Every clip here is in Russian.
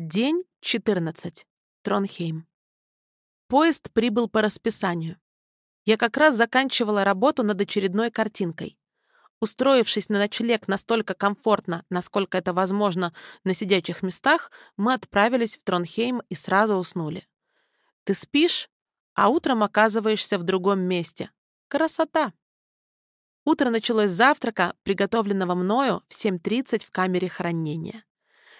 День 14. Тронхейм. Поезд прибыл по расписанию. Я как раз заканчивала работу над очередной картинкой. Устроившись на ночлег настолько комфортно, насколько это возможно на сидячих местах, мы отправились в Тронхейм и сразу уснули. Ты спишь, а утром оказываешься в другом месте. Красота! Утро началось с завтрака, приготовленного мною в 7.30 в камере хранения.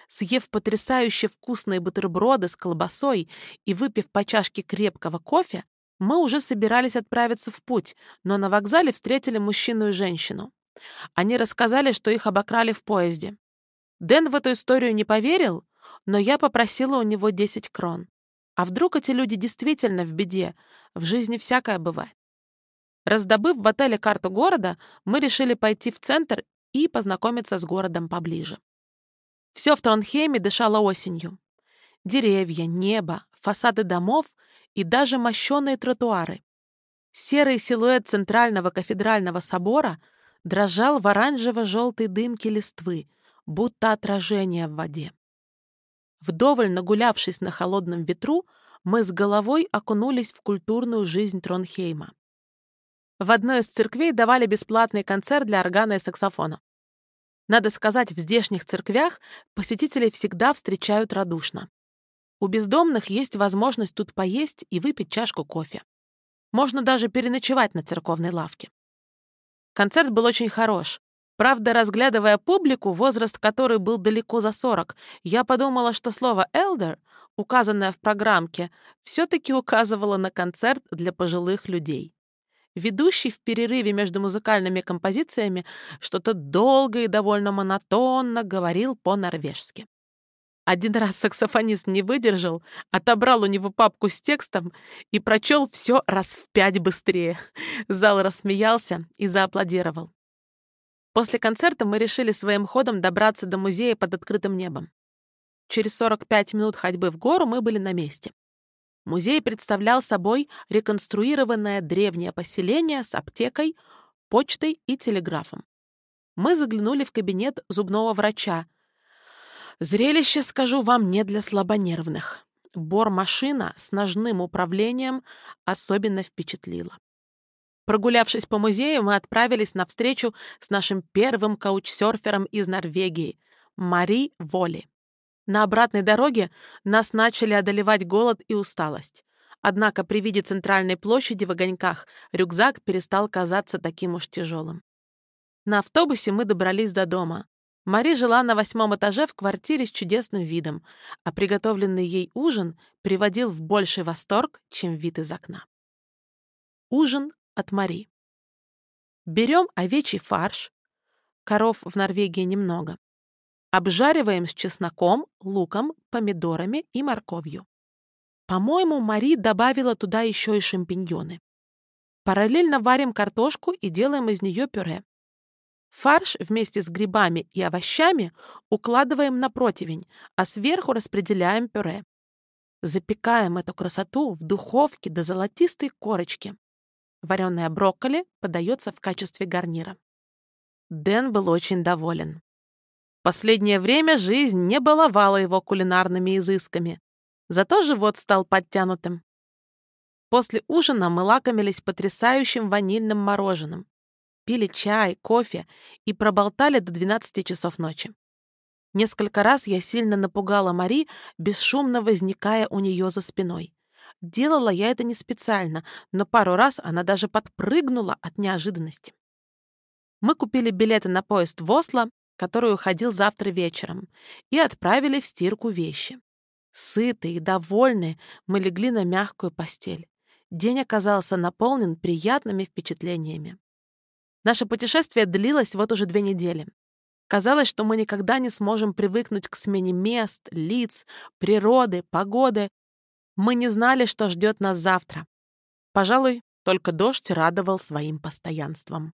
Съев потрясающе вкусные бутерброды с колбасой и выпив по чашке крепкого кофе, мы уже собирались отправиться в путь, но на вокзале встретили мужчину и женщину. Они рассказали, что их обокрали в поезде. Дэн в эту историю не поверил, но я попросила у него 10 крон. А вдруг эти люди действительно в беде? В жизни всякое бывает. Раздобыв в отеле карту города, мы решили пойти в центр и познакомиться с городом поближе. Все в Тронхейме дышало осенью. Деревья, небо, фасады домов и даже мощеные тротуары. Серый силуэт центрального кафедрального собора дрожал в оранжево-желтой дымке листвы, будто отражение в воде. Вдоволь нагулявшись на холодном ветру, мы с головой окунулись в культурную жизнь Тронхейма. В одной из церквей давали бесплатный концерт для органа и саксофона. Надо сказать, в здешних церквях посетителей всегда встречают радушно. У бездомных есть возможность тут поесть и выпить чашку кофе. Можно даже переночевать на церковной лавке. Концерт был очень хорош. Правда, разглядывая публику, возраст которой был далеко за 40, я подумала, что слово «elder», указанное в программке, все-таки указывало на концерт для пожилых людей. Ведущий в перерыве между музыкальными композициями что-то долго и довольно монотонно говорил по-норвежски. Один раз саксофонист не выдержал, отобрал у него папку с текстом и прочел все раз в пять быстрее. Зал рассмеялся и зааплодировал. После концерта мы решили своим ходом добраться до музея под открытым небом. Через 45 минут ходьбы в гору мы были на месте. Музей представлял собой реконструированное древнее поселение с аптекой, почтой и телеграфом. Мы заглянули в кабинет зубного врача. Зрелище, скажу вам, не для слабонервных. Бор-машина с ножным управлением особенно впечатлила. Прогулявшись по музею, мы отправились на встречу с нашим первым каучсерфером из Норвегии, Мари Воли. На обратной дороге нас начали одолевать голод и усталость. Однако при виде центральной площади в огоньках рюкзак перестал казаться таким уж тяжелым. На автобусе мы добрались до дома. Мари жила на восьмом этаже в квартире с чудесным видом, а приготовленный ей ужин приводил в больший восторг, чем вид из окна. Ужин от Мари. Берем овечий фарш. Коров в Норвегии немного. Обжариваем с чесноком, луком, помидорами и морковью. По-моему, Мари добавила туда еще и шампиньоны. Параллельно варим картошку и делаем из нее пюре. Фарш вместе с грибами и овощами укладываем на противень, а сверху распределяем пюре. Запекаем эту красоту в духовке до золотистой корочки. Вареная брокколи подается в качестве гарнира. Дэн был очень доволен. Последнее время жизнь не баловала его кулинарными изысками, зато живот стал подтянутым. После ужина мы лакомились потрясающим ванильным мороженым, пили чай, кофе и проболтали до 12 часов ночи. Несколько раз я сильно напугала Мари, бесшумно возникая у нее за спиной. Делала я это не специально, но пару раз она даже подпрыгнула от неожиданности. Мы купили билеты на поезд в Осло который уходил завтра вечером, и отправили в стирку вещи. Сытые и довольные мы легли на мягкую постель. День оказался наполнен приятными впечатлениями. Наше путешествие длилось вот уже две недели. Казалось, что мы никогда не сможем привыкнуть к смене мест, лиц, природы, погоды. Мы не знали, что ждет нас завтра. Пожалуй, только дождь радовал своим постоянством.